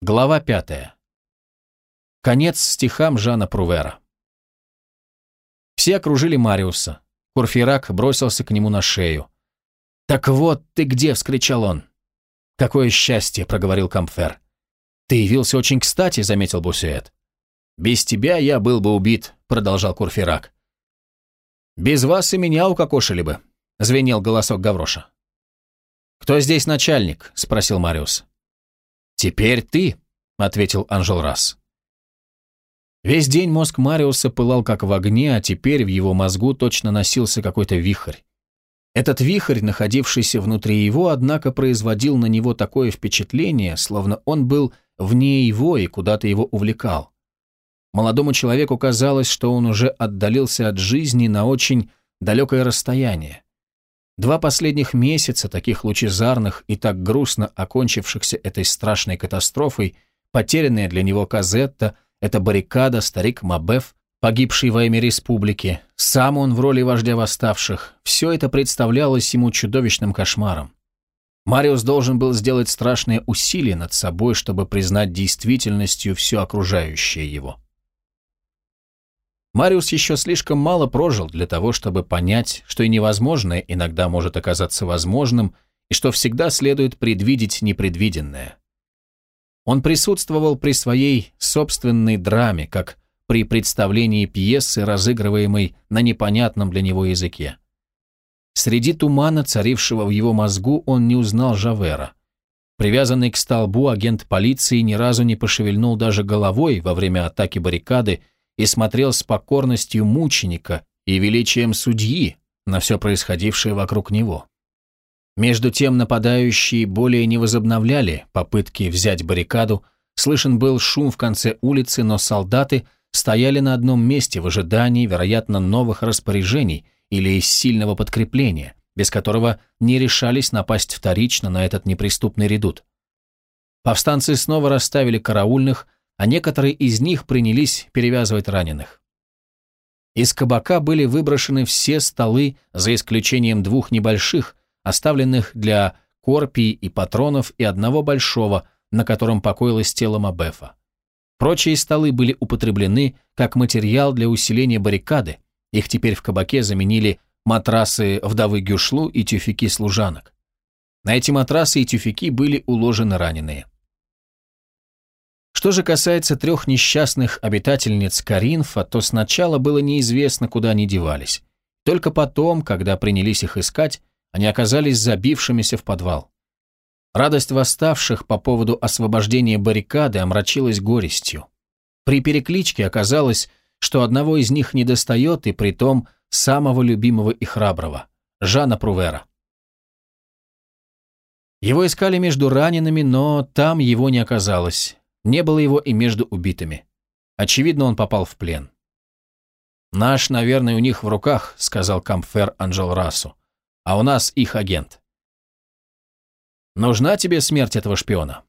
Глава пятая. Конец стихам Жана Прувера. Все окружили Мариуса. Курфирак бросился к нему на шею. «Так вот ты где!» — вскричал он. «Какое счастье!» — проговорил Камфер. «Ты явился очень кстати», — заметил Бусюэт. «Без тебя я был бы убит», — продолжал Курфирак. «Без вас и меня укокошили бы», — звенел голосок Гавроша. «Кто здесь начальник?» — спросил Мариус. «Теперь ты», — ответил Анжел Расс. Весь день мозг Мариуса пылал как в огне, а теперь в его мозгу точно носился какой-то вихрь. Этот вихрь, находившийся внутри его, однако производил на него такое впечатление, словно он был вне его и куда-то его увлекал. Молодому человеку казалось, что он уже отдалился от жизни на очень далекое расстояние. Два последних месяца, таких лучезарных и так грустно окончившихся этой страшной катастрофой, потерянная для него Казетта, эта баррикада, старик Мабеф, погибший во имя республики, сам он в роли вождя восставших, все это представлялось ему чудовищным кошмаром. Мариус должен был сделать страшное усилие над собой, чтобы признать действительностью все окружающее его. Мариус еще слишком мало прожил для того, чтобы понять, что и невозможное иногда может оказаться возможным, и что всегда следует предвидеть непредвиденное. Он присутствовал при своей собственной драме, как при представлении пьесы, разыгрываемой на непонятном для него языке. Среди тумана, царившего в его мозгу, он не узнал Жавера. Привязанный к столбу агент полиции ни разу не пошевельнул даже головой во время атаки баррикады, и смотрел с покорностью мученика и величием судьи на все происходившее вокруг него. Между тем нападающие более не возобновляли попытки взять баррикаду, слышен был шум в конце улицы, но солдаты стояли на одном месте в ожидании, вероятно, новых распоряжений или сильного подкрепления, без которого не решались напасть вторично на этот неприступный редут. Повстанцы снова расставили караульных, а некоторые из них принялись перевязывать раненых. Из кабака были выброшены все столы, за исключением двух небольших, оставленных для корпий и патронов, и одного большого, на котором покоилось тело Мабефа. Прочие столы были употреблены как материал для усиления баррикады, их теперь в кабаке заменили матрасы вдовы Гюшлу и тюфяки служанок. На эти матрасы и тюфяки были уложены раненые. Что же касается трех несчастных обитательниц Каринфа, то сначала было неизвестно, куда они девались. Только потом, когда принялись их искать, они оказались забившимися в подвал. Радость восставших по поводу освобождения баррикады омрачилась горестью. При перекличке оказалось, что одного из них недостает, и притом самого любимого и храброго – Жана Прувера. Его искали между ранеными, но там его не оказалось. Не было его и между убитыми. Очевидно, он попал в плен. «Наш, наверное, у них в руках», — сказал Камфер Анжел Расу. «А у нас их агент». «Нужна тебе смерть этого шпиона?»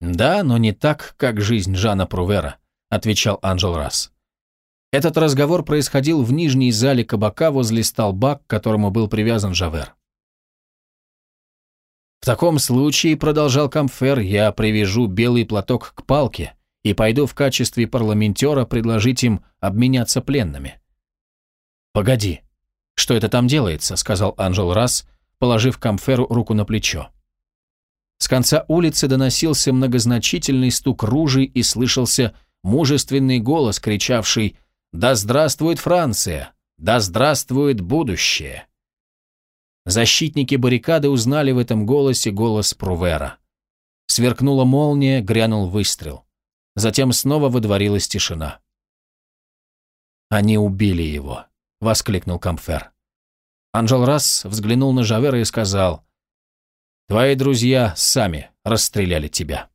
«Да, но не так, как жизнь Жана Прувера», — отвечал Анжел Расс. Этот разговор происходил в нижней зале кабака возле столба, к которому был привязан Жавер. «В таком случае, — продолжал Камфер, — я привяжу белый платок к палке и пойду в качестве парламентера предложить им обменяться пленными». «Погоди, что это там делается?» — сказал Анжел Расс, положив Камферу руку на плечо. С конца улицы доносился многозначительный стук ружей и слышался мужественный голос, кричавший «Да здравствует Франция! Да здравствует будущее!» Защитники баррикады узнали в этом голосе голос Прувера. Сверкнула молния, грянул выстрел. Затем снова выдворилась тишина. «Они убили его», — воскликнул Камфер. Анжел Расс взглянул на Жавера и сказал, «Твои друзья сами расстреляли тебя».